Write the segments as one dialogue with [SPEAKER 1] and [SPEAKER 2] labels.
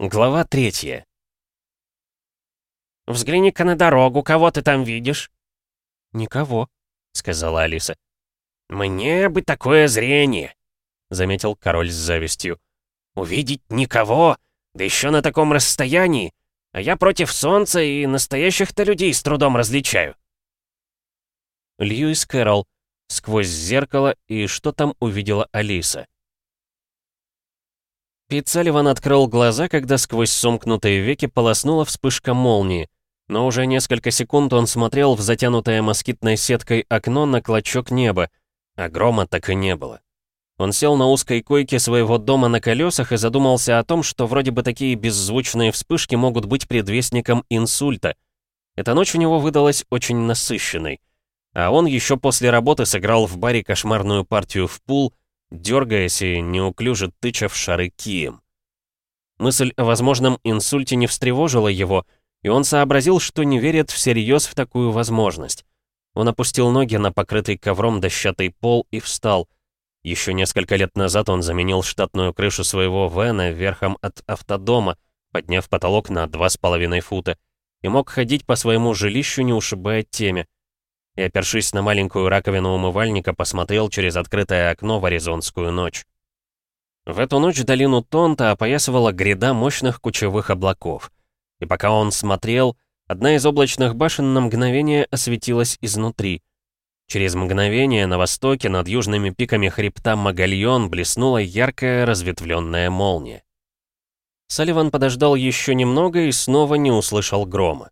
[SPEAKER 1] Глава третья.
[SPEAKER 2] «Взгляни-ка на дорогу, кого ты там видишь?»
[SPEAKER 1] «Никого», — сказала Алиса.
[SPEAKER 2] «Мне бы такое зрение», — заметил король с завистью. «Увидеть никого, да еще на таком расстоянии, а я против солнца и настоящих-то людей с трудом различаю».
[SPEAKER 1] Льюис Кэрролл сквозь зеркало и что там увидела Алиса. Пит открыл глаза, когда сквозь сомкнутые веки полоснула вспышка молнии. Но уже несколько секунд он смотрел в затянутое москитной сеткой окно на клочок неба, а грома так и не было. Он сел на узкой койке своего дома на колесах и задумался о том, что вроде бы такие беззвучные вспышки могут быть предвестником инсульта. Эта ночь у него выдалась очень насыщенной. А он еще после работы сыграл в баре кошмарную партию в пул — дергаясь и неуклюже тыча в шары кием. Мысль о возможном инсульте не встревожила его, и он сообразил, что не верит всерьез в такую возможность. Он опустил ноги на покрытый ковром дощатый пол и встал. Еще несколько лет назад он заменил штатную крышу своего вена верхом от автодома, подняв потолок на 2,5 фута, и мог ходить по своему жилищу, не ушибая теме и, опершись на маленькую раковину умывальника, посмотрел через открытое окно в аризонскую ночь. В эту ночь долину Тонта опоясывала гряда мощных кучевых облаков. И пока он смотрел, одна из облачных башен на мгновение осветилась изнутри. Через мгновение на востоке над южными пиками хребта Магальон блеснула яркая разветвленная молния. Салливан подождал еще немного и снова не услышал грома.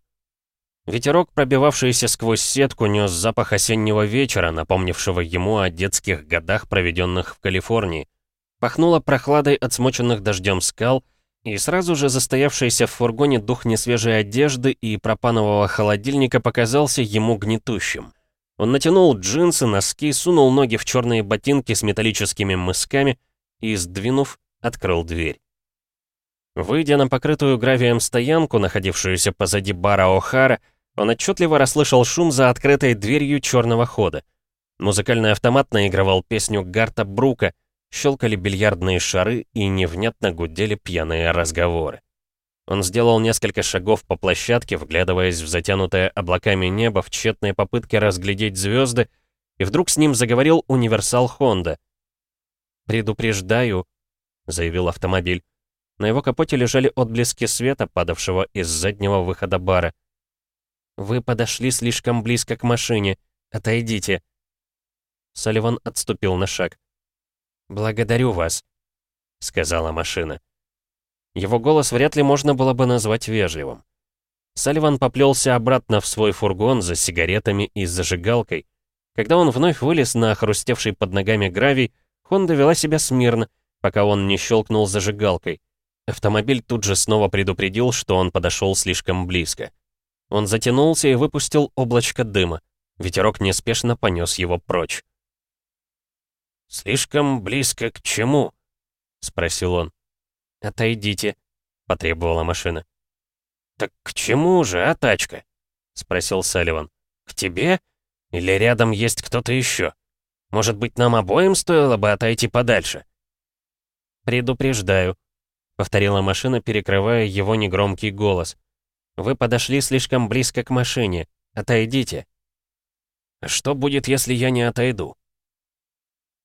[SPEAKER 1] Ветерок, пробивавшийся сквозь сетку, нес запах осеннего вечера, напомнившего ему о детских годах, проведенных в Калифорнии. Пахнуло прохладой от смоченных дождем скал, и сразу же застоявшийся в фургоне дух несвежей одежды и пропанового холодильника показался ему гнетущим. Он натянул джинсы, носки, сунул ноги в черные ботинки с металлическими мысками и, сдвинув, открыл дверь. Выйдя на покрытую гравием стоянку, находившуюся позади бара О'Хара, он отчетливо расслышал шум за открытой дверью черного хода. Музыкальный автомат наигрывал песню Гарта Брука, щелкали бильярдные шары и невнятно гудели пьяные разговоры. Он сделал несколько шагов по площадке, вглядываясь в затянутое облаками небо в тщетной попытке разглядеть звезды, и вдруг с ним заговорил универсал Хонда. «Предупреждаю», — заявил автомобиль. На его капоте лежали отблески света, падавшего из заднего выхода бара. «Вы подошли слишком близко к машине. Отойдите». Салливан отступил на шаг. «Благодарю вас», — сказала машина. Его голос вряд ли можно было бы назвать вежливым. Салливан поплелся обратно в свой фургон за сигаретами и зажигалкой. Когда он вновь вылез на хрустевший под ногами гравий, Хонда вела себя смирно, пока он не щелкнул зажигалкой. Автомобиль тут же снова предупредил, что он подошел слишком близко. Он затянулся и выпустил облачко дыма. Ветерок неспешно понес его прочь.
[SPEAKER 2] «Слишком близко к чему?» — спросил он.
[SPEAKER 1] «Отойдите», — потребовала машина.
[SPEAKER 2] «Так к чему же, а тачка?» — спросил Салливан. «К тебе? Или рядом есть кто-то еще? Может быть, нам обоим стоило бы отойти подальше?»
[SPEAKER 1] «Предупреждаю», — повторила машина, перекрывая его негромкий голос. Вы подошли слишком близко к машине. Отойдите.
[SPEAKER 2] Что будет, если я не отойду?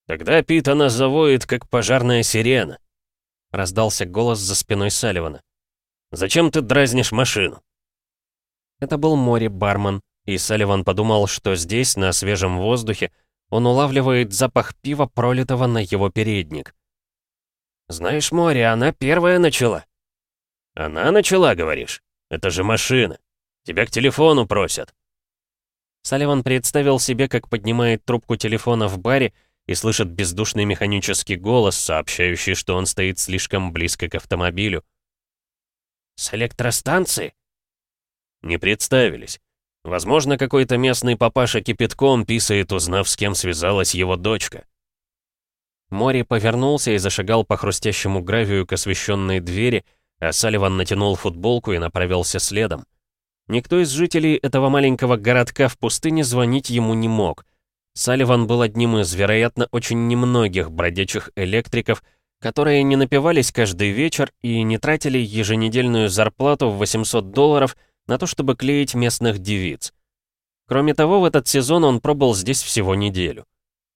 [SPEAKER 2] Тогда Пит она завоет, как пожарная сирена. Раздался голос за спиной Салливана. «Зачем ты дразнишь машину?»
[SPEAKER 1] Это был море бармен, и Салливан подумал, что здесь, на свежем воздухе, он улавливает запах пива, пролитого на его передник.
[SPEAKER 2] «Знаешь, море, она первая начала». «Она начала, говоришь?» Это же машина. Тебя к телефону просят».
[SPEAKER 1] Салливан представил себе, как поднимает трубку телефона в баре и слышит бездушный механический голос, сообщающий, что он стоит слишком близко к автомобилю.
[SPEAKER 2] «С электростанции?»
[SPEAKER 1] Не представились. Возможно, какой-то местный папаша кипятком писает, узнав, с кем связалась его дочка. Мори повернулся и зашагал по хрустящему гравию к освещенной двери, а Салливан натянул футболку и направился следом. Никто из жителей этого маленького городка в пустыне звонить ему не мог. Салливан был одним из, вероятно, очень немногих бродячих электриков, которые не напивались каждый вечер и не тратили еженедельную зарплату в 800 долларов на то, чтобы клеить местных девиц. Кроме того, в этот сезон он пробыл здесь всего неделю.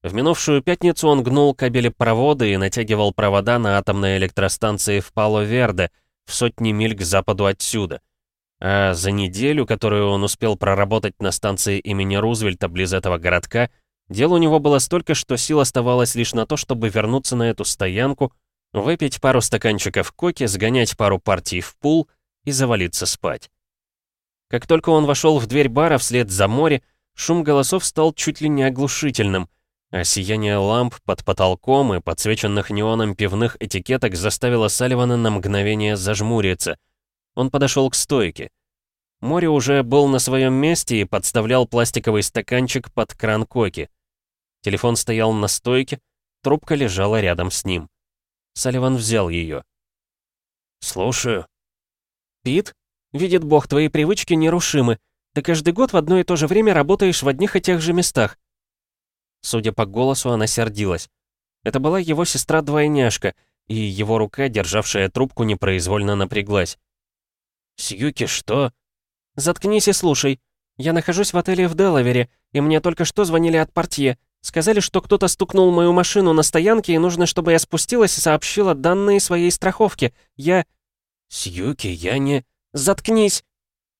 [SPEAKER 1] В минувшую пятницу он гнул кабели провода и натягивал провода на атомной электростанции в Пало-Верде, в сотни миль к западу отсюда. А за неделю, которую он успел проработать на станции имени Рузвельта близ этого городка, дел у него было столько, что сил оставалось лишь на то, чтобы вернуться на эту стоянку, выпить пару стаканчиков коки, сгонять пару партий в пул и завалиться спать. Как только он вошел в дверь бара вслед за море, шум голосов стал чуть ли не оглушительным — а сияние ламп под потолком и подсвеченных неоном пивных этикеток заставило Салливана на мгновение зажмуриться. Он подошел к стойке. Море уже был на своем месте и подставлял пластиковый стаканчик под кран коки. Телефон стоял на стойке, трубка лежала рядом с ним. Салливан взял ее. «Слушаю». «Пит, видит бог, твои привычки нерушимы. Ты каждый год в одно и то же время работаешь в одних и тех же местах. Судя по голосу, она сердилась. Это была его сестра-двойняшка, и его рука, державшая трубку, непроизвольно напряглась. «Сьюки, что?» «Заткнись и слушай. Я нахожусь в отеле в Делавере, и мне только что звонили от портье. Сказали, что кто-то стукнул мою машину на стоянке, и нужно, чтобы я спустилась и сообщила данные своей страховки. Я...» «Сьюки, я не...» «Заткнись!»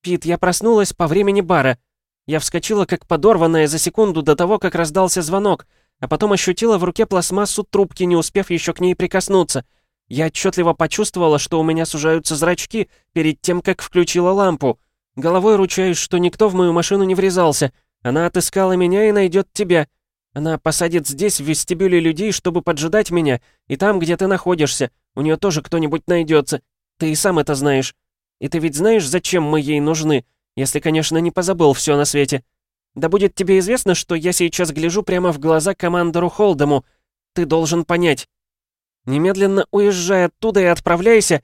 [SPEAKER 1] «Пит, я проснулась по времени бара. Я вскочила, как подорванная за секунду до того, как раздался звонок, а потом ощутила в руке пластмассу трубки, не успев еще к ней прикоснуться. Я отчетливо почувствовала, что у меня сужаются зрачки перед тем, как включила лампу. Головой ручаюсь, что никто в мою машину не врезался. Она отыскала меня и найдет тебя. Она посадит здесь, в вестибюле людей, чтобы поджидать меня, и там, где ты находишься, у нее тоже кто-нибудь найдется. Ты и сам это знаешь. И ты ведь знаешь, зачем мы ей нужны? Если, конечно, не позабыл все на свете. Да будет тебе известно, что я сейчас гляжу прямо в глаза командору Холдему. Ты должен понять. Немедленно уезжай оттуда и отправляйся.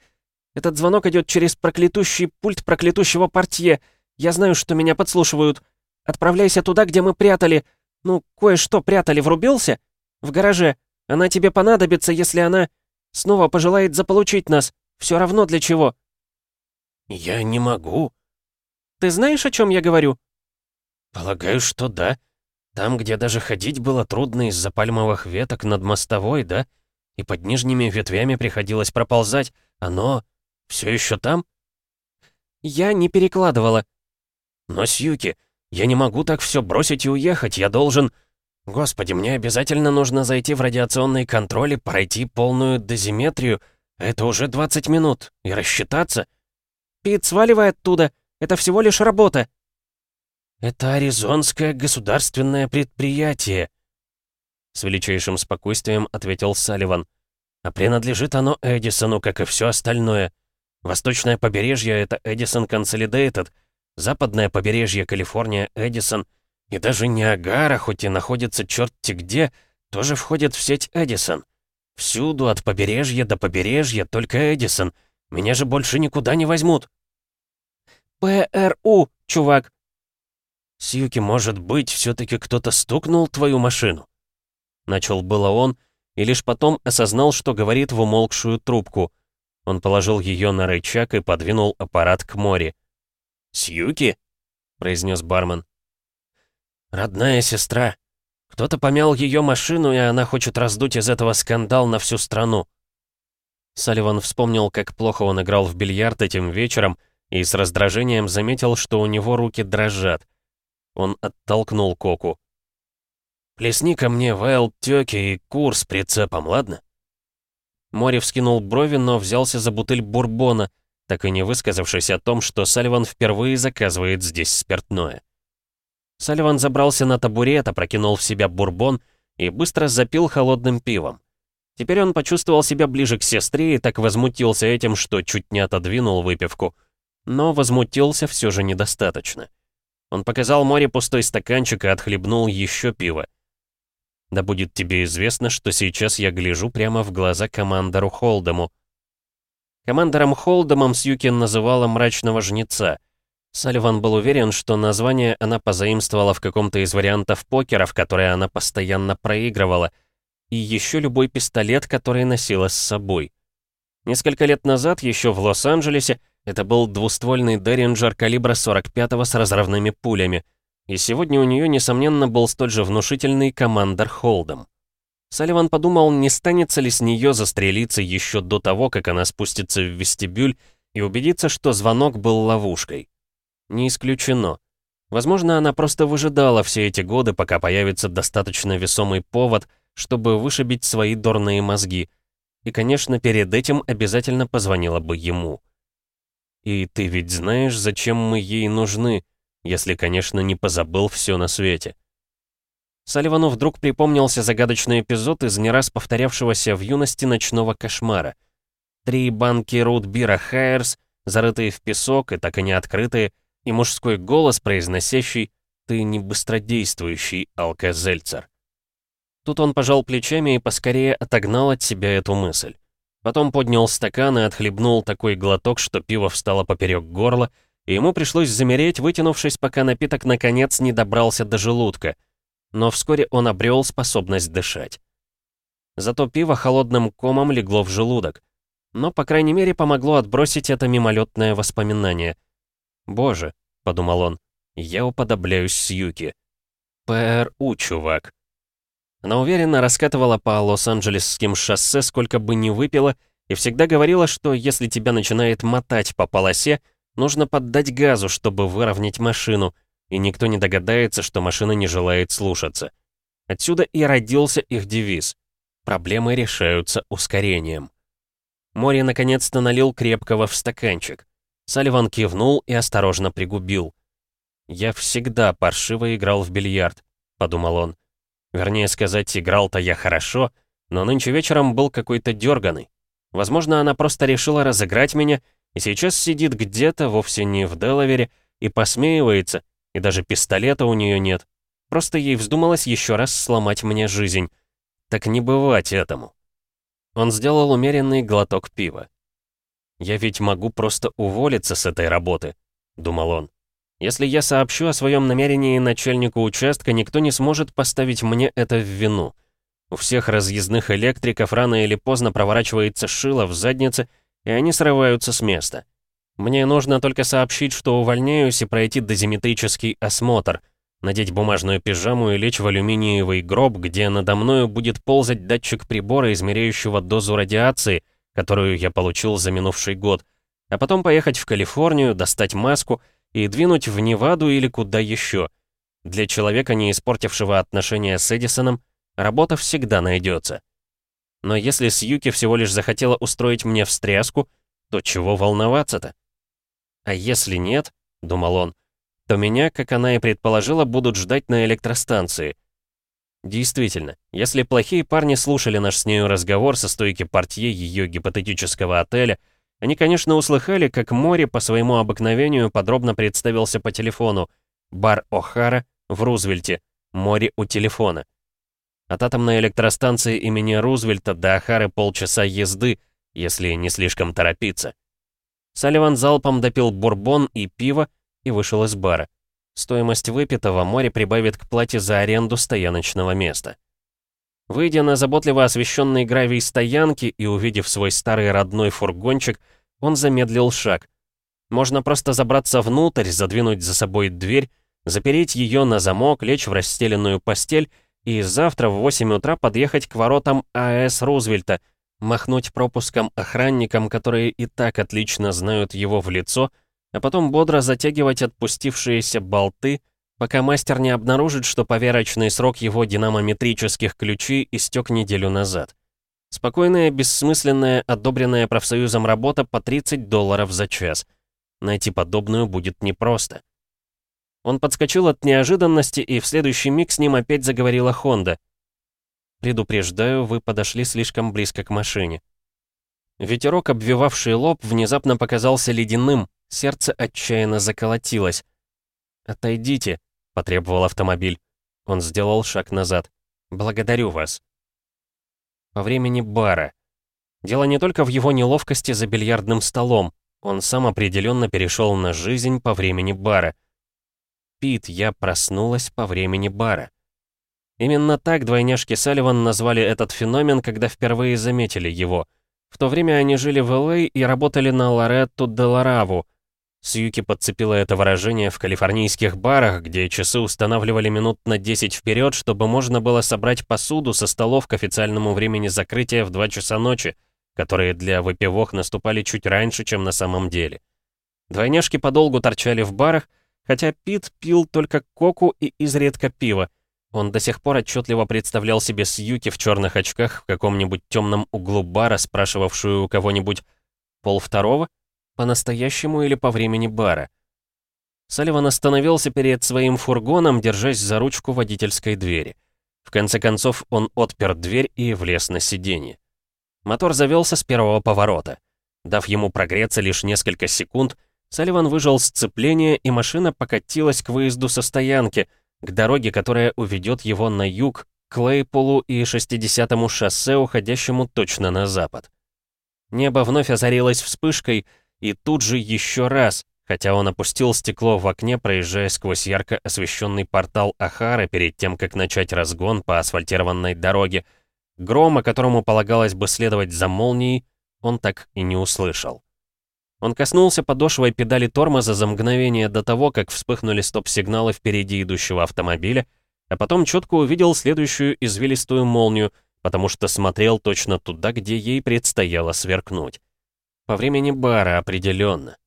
[SPEAKER 1] Этот звонок идет через проклятущий пульт проклятущего портье. Я знаю, что меня подслушивают. Отправляйся туда, где мы прятали. Ну, кое-что прятали, врубился? В гараже. Она тебе понадобится, если она снова пожелает заполучить нас. Все равно для чего.
[SPEAKER 2] «Я не могу»,
[SPEAKER 1] ты знаешь, о чем я говорю?»
[SPEAKER 2] «Полагаю, что да. Там, где даже ходить было трудно из-за пальмовых веток над мостовой, да? И под нижними ветвями приходилось проползать. Оно все еще там?»
[SPEAKER 1] «Я не перекладывала».
[SPEAKER 2] «Но, Сьюки, я не могу так все бросить и уехать. Я должен...» «Господи, мне обязательно нужно зайти в радиационный контроль и пройти полную дозиметрию. Это уже 20 минут. И рассчитаться».
[SPEAKER 1] «Пит, сваливай оттуда. Это всего лишь работа».
[SPEAKER 2] «Это Аризонское государственное предприятие», — с величайшим спокойствием ответил Салливан. «А принадлежит оно Эдисону, как и все остальное. Восточное побережье — это Эдисон Консолидейтед, западное побережье Калифорния — Эдисон, и даже Ниагара, хоть и находится черти где, тоже входит в сеть Эдисон. Всюду, от побережья до побережья, только Эдисон. Меня же больше никуда не возьмут».
[SPEAKER 1] ПРУ, чувак!»
[SPEAKER 2] «Сьюки, может быть, все-таки кто-то стукнул твою машину?» Начал было он, и лишь потом осознал, что говорит в умолкшую трубку. Он положил ее на рычаг и подвинул аппарат к море. «Сьюки?» — произнес бармен. «Родная сестра. Кто-то помял ее машину, и она хочет раздуть из этого скандал на всю страну». Салливан вспомнил, как плохо он играл в бильярд этим вечером, и с раздражением заметил, что у него руки дрожат. Он оттолкнул Коку. «Плесни ко мне Вайлд Тёки и кур с прицепом, ладно?» Мори вскинул брови, но взялся за бутыль бурбона, так и не высказавшись о том, что Салливан впервые заказывает здесь спиртное. Салливан забрался на табурет, опрокинул в себя бурбон и быстро запил холодным пивом. Теперь он почувствовал себя ближе к сестре и так возмутился этим, что чуть не отодвинул выпивку — но возмутился все же недостаточно. Он показал море пустой стаканчик и отхлебнул еще пиво. Да будет тебе известно, что сейчас я гляжу прямо в глаза командору Холдему. Командором Холдемом Сьюкин называла мрачного жнеца. Салливан был уверен, что название она позаимствовала в каком-то из вариантов покера, в которые она постоянно проигрывала.
[SPEAKER 1] и еще любой пистолет, который носила с собой. Несколько лет назад, еще в Лос-Анджелесе, это был двуствольный Деринджер калибра 45 с разрывными пулями, и сегодня у нее, несомненно, был столь же внушительный командор Холдом. Салливан подумал, не станется ли с нее застрелиться еще до того, как она спустится в вестибюль и убедиться, что звонок был ловушкой. Не исключено. Возможно, она просто выжидала все эти годы, пока появится достаточно весомый повод, чтобы вышибить свои дурные мозги. И, конечно, перед этим обязательно позвонила бы ему. И ты ведь знаешь, зачем мы ей нужны, если, конечно, не позабыл все на свете. Салливану вдруг припомнился загадочный эпизод из не раз повторявшегося в юности ночного кошмара. Три банки рутбира Хайерс, зарытые в песок и так и не открытые, и мужской голос, произносящий «Ты не быстродействующий алкозельцер». Тут он пожал плечами и поскорее отогнал от себя эту мысль. Потом поднял стакан и отхлебнул такой глоток, что пиво встало поперек горла, и ему пришлось замереть, вытянувшись, пока напиток наконец не добрался до желудка. Но вскоре он обрел способность дышать. Зато пиво холодным комом легло в желудок. Но, по крайней мере, помогло отбросить это мимолетное воспоминание. «Боже», — подумал он, — «я уподобляюсь Сьюки». «ПРУ, чувак». Она уверенно раскатывала по Лос-Анджелесским шоссе, сколько бы ни выпила, и всегда говорила, что если тебя начинает мотать по полосе, нужно поддать газу, чтобы выровнять машину, и никто не догадается, что машина не желает слушаться. Отсюда и родился их девиз. Проблемы решаются ускорением. Мори наконец-то налил крепкого в стаканчик. Салливан кивнул и осторожно пригубил. «Я всегда паршиво играл в бильярд», — подумал он. Вернее сказать, играл-то я хорошо, но нынче вечером был какой-то дерганый. Возможно, она просто решила разыграть меня и сейчас сидит где-то, вовсе не в Делавере, и посмеивается, и даже пистолета у нее нет. Просто ей вздумалось еще раз сломать мне жизнь. Так не бывать этому. Он сделал умеренный глоток пива. «Я ведь могу просто уволиться с этой работы», — думал он. Если я сообщу о своем намерении начальнику участка, никто не сможет поставить мне это в вину. У всех разъездных электриков рано или поздно проворачивается шило в заднице, и они срываются с места. Мне нужно только сообщить, что увольняюсь и пройти дозиметрический осмотр, надеть бумажную пижаму и лечь в алюминиевый гроб, где надо мною будет ползать датчик прибора, измеряющего дозу радиации, которую я получил за минувший год, а потом поехать в Калифорнию, достать маску — и двинуть в Неваду или куда еще. Для человека, не испортившего отношения с Эдисоном, работа всегда найдется. Но если Сьюки всего лишь захотела устроить мне встряску, то чего волноваться-то? А если нет, — думал он, — то меня, как она и предположила, будут ждать на электростанции. Действительно, если плохие парни слушали наш с нею разговор со стойки портье ее гипотетического отеля, они, конечно, услыхали, как Мори по своему обыкновению подробно представился по телефону. Бар О'Хара в Рузвельте, Мори у телефона. От атомной электростанции имени Рузвельта до Охары полчаса езды, если не слишком торопиться. Салливан залпом допил бурбон и пиво и вышел из бара. Стоимость выпитого Мори прибавит к плате за аренду стояночного места. Выйдя на заботливо освещенный гравий стоянки и увидев свой старый родной фургончик, он замедлил шаг. Можно просто забраться внутрь, задвинуть за собой дверь, запереть ее на замок, лечь в расстеленную постель и завтра в 8 утра подъехать к воротам АЭС Рузвельта, махнуть пропуском охранникам, которые и так отлично знают его в лицо, а потом бодро затягивать отпустившиеся болты, пока мастер не обнаружит, что поверочный срок его динамометрических ключей истек неделю назад. Спокойная, бессмысленная, одобренная профсоюзом работа по 30 долларов за час. Найти подобную будет непросто. Он подскочил от неожиданности, и в следующий миг с ним опять заговорила Хонда. «Предупреждаю, вы подошли слишком близко к машине». Ветерок, обвивавший лоб, внезапно показался ледяным, сердце отчаянно заколотилось. «Отойдите», — потребовал автомобиль. Он сделал шаг назад. «Благодарю вас». По времени бара. Дело не только в его неловкости за бильярдным столом. Он сам определенно перешел на жизнь по времени бара. Пит, я проснулась по времени бара. Именно так двойняшки Салливан назвали этот феномен, когда впервые заметили его. В то время они жили в Л.А. и работали на Лоретту де Лараву. Сьюки подцепила это выражение в калифорнийских барах, где часы устанавливали минут на 10 вперед, чтобы можно было собрать посуду со столов к официальному времени закрытия в 2 часа ночи, которые для выпивок наступали чуть раньше, чем на самом деле. Двойняшки подолгу торчали в барах, хотя Пит пил только коку и изредка пиво. Он до сих пор отчетливо представлял себе Сьюки в черных очках в каком-нибудь темном углу бара, спрашивавшую у кого-нибудь «Пол второго? По-настоящему или по времени бара?» Салливан остановился перед своим фургоном, держась за ручку водительской двери. В конце концов, он отпер дверь и влез на сиденье. Мотор завелся с первого поворота. Дав ему прогреться лишь несколько секунд, Салливан выжал сцепление, и машина покатилась к выезду со стоянки, к дороге, которая уведет его на юг, к Лейполу и 60-му шоссе, уходящему точно на запад. Небо вновь озарилось вспышкой, и тут же еще раз, хотя он опустил стекло в окне, проезжая сквозь ярко освещенный портал Ахары перед тем, как начать разгон по асфальтированной дороге, грома, которому полагалось бы следовать за молнией, он так и не услышал. Он коснулся подошвой педали тормоза за мгновение до того, как вспыхнули стоп-сигналы впереди идущего автомобиля, а потом четко увидел следующую извилистую молнию, потому что смотрел точно туда, где ей предстояло сверкнуть. По времени бара определенно.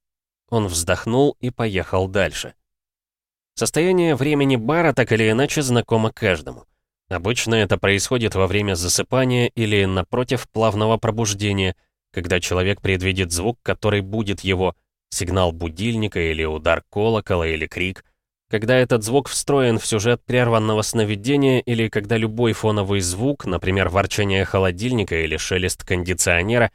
[SPEAKER 1] Он вздохнул и поехал дальше. Состояние времени бара так или иначе знакомо каждому. Обычно это происходит во время засыпания или, напротив, плавного пробуждения — когда человек предвидит звук, который будет его, сигнал будильника или удар колокола или крик, когда этот звук встроен в сюжет прерванного сновидения или когда любой фоновый звук, например, ворчание холодильника или шелест кондиционера,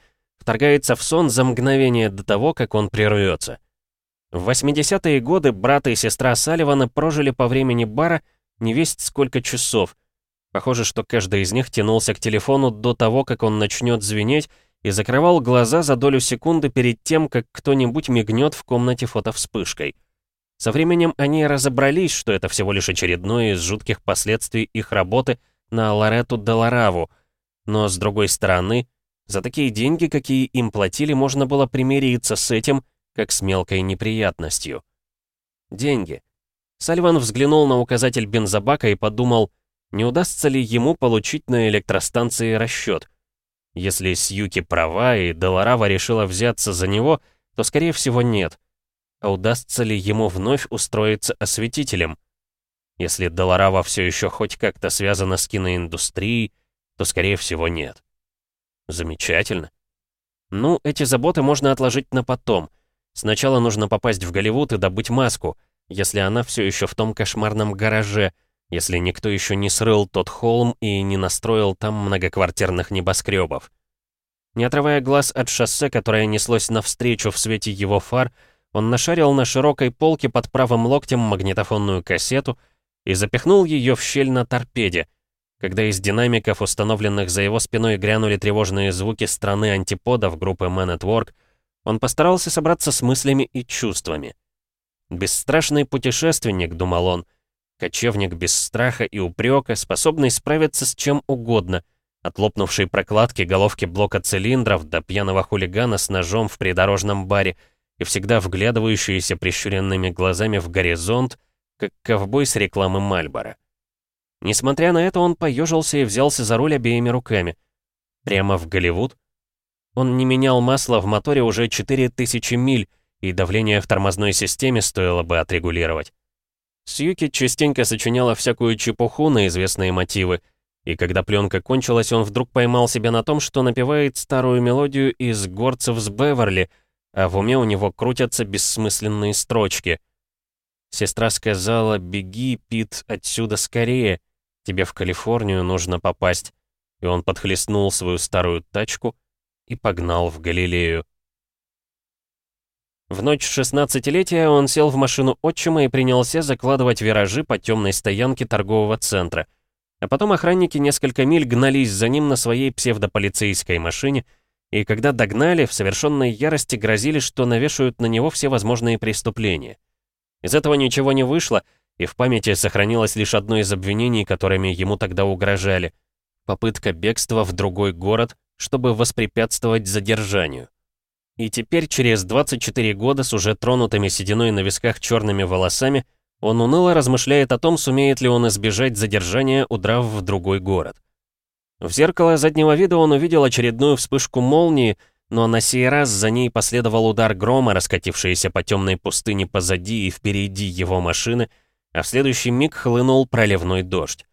[SPEAKER 1] вторгается в сон за мгновение до того, как он прервется. В 80-е годы брат и сестра Салливана прожили по времени бара не весть сколько часов. Похоже, что каждый из них тянулся к телефону до того, как он начнет звенеть, и закрывал глаза за долю секунды перед тем, как кто-нибудь мигнет в комнате фотовспышкой. Со временем они разобрались, что это всего лишь очередное из жутких последствий их работы на Лорету де Лараву, но, с другой стороны, за такие деньги, какие им платили, можно было примириться с этим, как с мелкой неприятностью. Деньги. Сальван взглянул на указатель бензобака и подумал, не удастся ли ему получить на электростанции расчет — если Сьюки права и Долорава решила взяться за него, то, скорее всего, нет. А удастся ли ему вновь устроиться осветителем? Если Долорава все еще хоть как-то связана с киноиндустрией, то, скорее всего, нет. Замечательно. Ну, эти заботы можно отложить на потом. Сначала нужно попасть в Голливуд и добыть маску, если она все еще в том кошмарном гараже — если никто еще не срыл тот холм и не настроил там многоквартирных небоскребов. Не отрывая глаз от шоссе, которое неслось навстречу в свете его фар, он нашарил на широкой полке под правым локтем магнитофонную кассету и запихнул ее в щель на торпеде. Когда из динамиков, установленных за его спиной, грянули тревожные звуки страны антиподов группы Man at Work, он постарался собраться с мыслями и чувствами. «Бесстрашный путешественник», — думал он, — Кочевник без страха и упрека, способный справиться с чем угодно, от лопнувшей прокладки головки блока цилиндров до пьяного хулигана с ножом в придорожном баре и всегда вглядывающийся прищуренными глазами в горизонт, как ковбой с рекламы Мальбора. Несмотря на это, он поежился и взялся за руль обеими руками. Прямо в Голливуд? Он не менял масло в моторе уже 4000 миль, и давление в тормозной системе стоило бы отрегулировать. Сьюки частенько сочиняла всякую чепуху на известные мотивы, и когда пленка кончилась, он вдруг поймал себя на том, что напевает старую мелодию из «Горцев с Беверли», а в уме у него крутятся бессмысленные строчки. Сестра сказала «Беги, Пит, отсюда скорее, тебе в Калифорнию нужно попасть». И он подхлестнул свою старую тачку и погнал в Галилею. В ночь шестнадцатилетия он сел в машину отчима и принялся закладывать виражи по темной стоянке торгового центра. А потом охранники несколько миль гнались за ним на своей псевдополицейской машине, и когда догнали, в совершенной ярости грозили, что навешают на него все возможные преступления. Из этого ничего не вышло, и в памяти сохранилось лишь одно из обвинений, которыми ему тогда угрожали — попытка бегства в другой город, чтобы воспрепятствовать задержанию. И теперь, через 24 года с уже тронутыми сединой на висках черными волосами, он уныло размышляет о том, сумеет ли он избежать задержания, удрав в другой город. В зеркало заднего вида он увидел очередную вспышку молнии, но на сей раз за ней последовал удар грома, раскатившийся по темной пустыне позади и впереди его машины, а в следующий миг хлынул проливной дождь.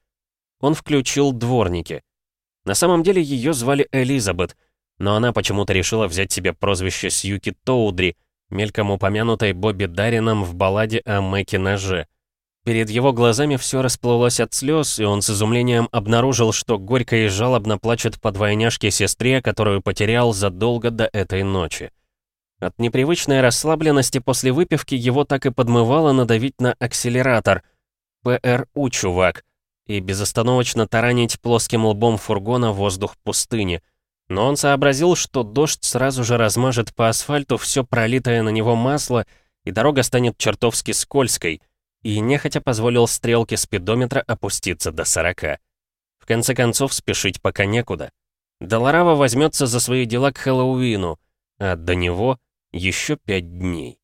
[SPEAKER 1] Он включил дворники. На самом деле ее звали Элизабет, но она почему-то решила взять себе прозвище Сьюки Тоудри, мельком упомянутой Бобби Дарином в балладе о Мэке Ноже. Перед его глазами все расплылось от слез, и он с изумлением обнаружил, что горько и жалобно плачет по двойняшке сестре, которую потерял задолго до этой ночи. От непривычной расслабленности после выпивки его так и подмывало надавить на акселератор. ПРУ, чувак. И безостановочно таранить плоским лбом фургона воздух пустыни — но он сообразил, что дождь сразу же размажет по асфальту все пролитое на него масло, и дорога станет чертовски скользкой, и нехотя позволил стрелке спидометра опуститься до 40. В конце концов, спешить пока некуда. Долорава возьмется за свои дела к Хэллоуину, а до него еще пять дней.